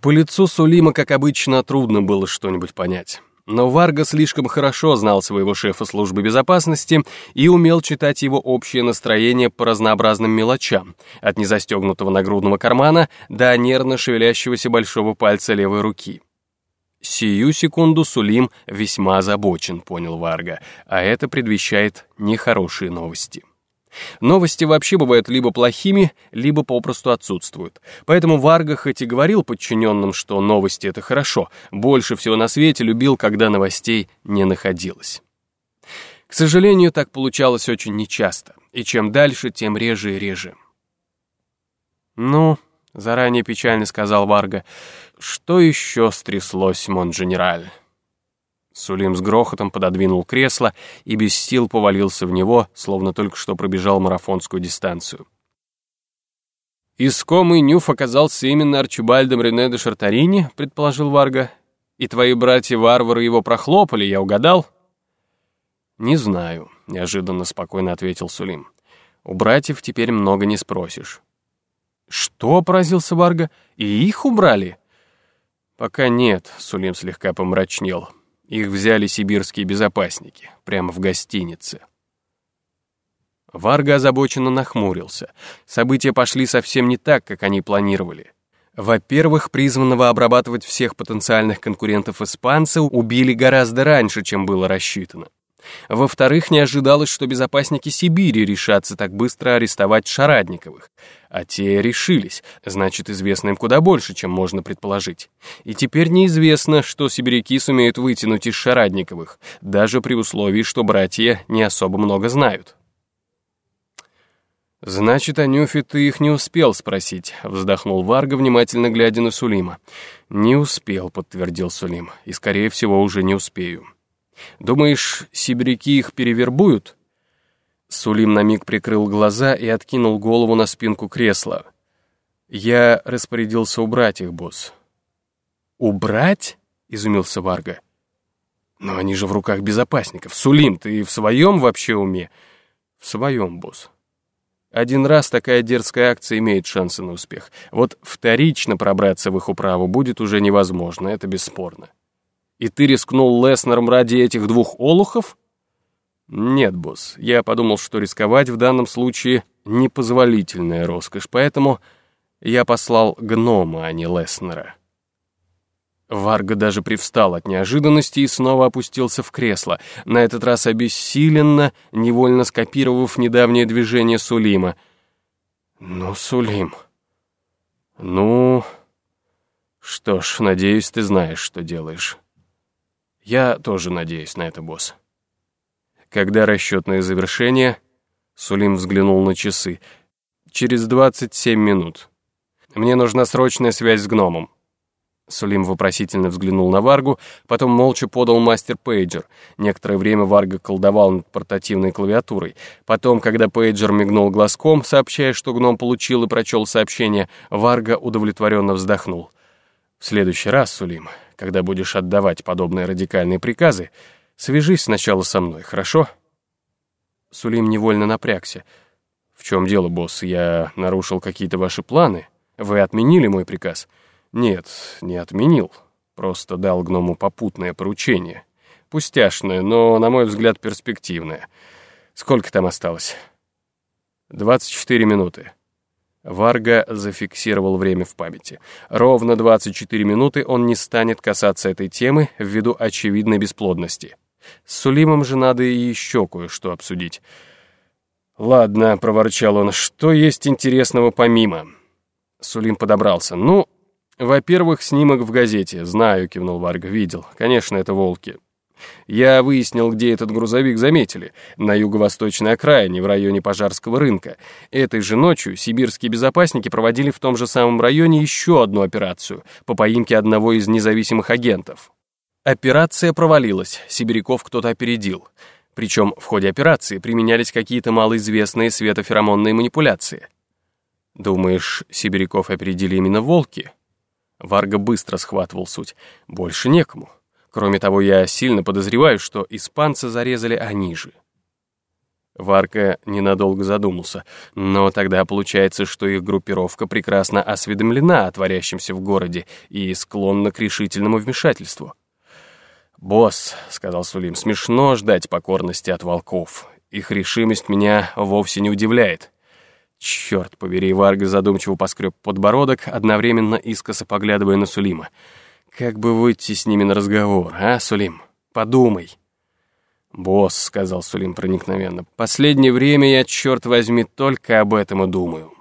По лицу Сулима, как обычно, трудно было что-нибудь понять. Но Варга слишком хорошо знал своего шефа службы безопасности и умел читать его общее настроение по разнообразным мелочам, от незастегнутого нагрудного кармана до нервно шевелящегося большого пальца левой руки. Сию секунду Сулим весьма озабочен, понял Варга, а это предвещает нехорошие новости. Новости вообще бывают либо плохими, либо попросту отсутствуют. Поэтому Варга хоть и говорил подчиненным, что новости — это хорошо, больше всего на свете любил, когда новостей не находилось. К сожалению, так получалось очень нечасто, и чем дальше, тем реже и реже. «Ну», — заранее печально сказал Варга, — «что еще стряслось, Монженераль?» Сулим с грохотом пододвинул кресло и без сил повалился в него, словно только что пробежал марафонскую дистанцию. «Искомый Нюф оказался именно Арчибальдом Рене де Шартарини», — предположил Варга. «И твои братья-варвары его прохлопали, я угадал?» «Не знаю», — неожиданно спокойно ответил Сулим. «У братьев теперь много не спросишь». «Что?» — поразился Варга. «И их убрали?» «Пока нет», — Сулим слегка помрачнел. Их взяли сибирские безопасники, прямо в гостинице. Варга озабоченно нахмурился. События пошли совсем не так, как они планировали. Во-первых, призванного обрабатывать всех потенциальных конкурентов испанца убили гораздо раньше, чем было рассчитано. Во-вторых, не ожидалось, что безопасники Сибири решатся так быстро арестовать Шарадниковых. А те решились, значит, известно им куда больше, чем можно предположить. И теперь неизвестно, что сибиряки сумеют вытянуть из Шарадниковых, даже при условии, что братья не особо много знают. «Значит, Анюфи, ты их не успел спросить», — вздохнул Варга, внимательно глядя на Сулима. «Не успел», — подтвердил Сулим, — «и, скорее всего, уже не успею». Думаешь, сибиряки их перевербуют?» Сулим на миг прикрыл глаза и откинул голову на спинку кресла. «Я распорядился убрать их, босс». «Убрать?» — изумился Варга. «Но они же в руках безопасников. Сулим, ты в своем вообще уме?» «В своем, босс». Один раз такая дерзкая акция имеет шансы на успех. Вот вторично пробраться в их управу будет уже невозможно, это бесспорно. И ты рискнул Леснером ради этих двух олухов? Нет, босс, я подумал, что рисковать в данном случае непозволительная роскошь, поэтому я послал гнома, а не Леснера. Варга даже привстал от неожиданности и снова опустился в кресло, на этот раз обессиленно, невольно скопировав недавнее движение Сулима. «Ну, Сулим...» «Ну...» «Что ж, надеюсь, ты знаешь, что делаешь». Я тоже надеюсь на это, босс. Когда расчетное завершение, Сулим взглянул на часы. Через 27 минут. Мне нужна срочная связь с гномом. Сулим вопросительно взглянул на Варгу, потом молча подал мастер-пейджер. Некоторое время Варга колдовал над портативной клавиатурой. Потом, когда пейджер мигнул глазком, сообщая, что гном получил и прочел сообщение, Варга удовлетворенно вздохнул. «В следующий раз, Сулим, когда будешь отдавать подобные радикальные приказы, свяжись сначала со мной, хорошо?» Сулим невольно напрягся. «В чем дело, босс? Я нарушил какие-то ваши планы? Вы отменили мой приказ?» «Нет, не отменил. Просто дал гному попутное поручение. Пустяшное, но, на мой взгляд, перспективное. Сколько там осталось?» «24 минуты». Варга зафиксировал время в памяти. Ровно 24 минуты он не станет касаться этой темы ввиду очевидной бесплодности. С Сулимом же надо и еще кое-что обсудить. «Ладно», — проворчал он, — «что есть интересного помимо?» Сулим подобрался. «Ну, во-первых, снимок в газете. Знаю», — кивнул Варга, — «видел. Конечно, это волки. Я выяснил, где этот грузовик заметили. На юго-восточной окраине, в районе Пожарского рынка. Этой же ночью сибирские безопасники проводили в том же самом районе еще одну операцию по поимке одного из независимых агентов. Операция провалилась, сибиряков кто-то опередил. Причем в ходе операции применялись какие-то малоизвестные светоферомонные манипуляции. Думаешь, сибиряков опередили именно волки? Варга быстро схватывал суть. Больше некому. Кроме того, я сильно подозреваю, что испанцы зарезали они же. Варка ненадолго задумался. Но тогда получается, что их группировка прекрасно осведомлена о творящемся в городе и склонна к решительному вмешательству. «Босс», — сказал Сулим, — «смешно ждать покорности от волков. Их решимость меня вовсе не удивляет». Черт побери, Варга задумчиво поскреб подбородок, одновременно искоса поглядывая на Сулима. «Как бы выйти с ними на разговор, а, Сулим? Подумай». «Босс», — сказал Сулим проникновенно, — «последнее время я, черт возьми, только об этом и думаю».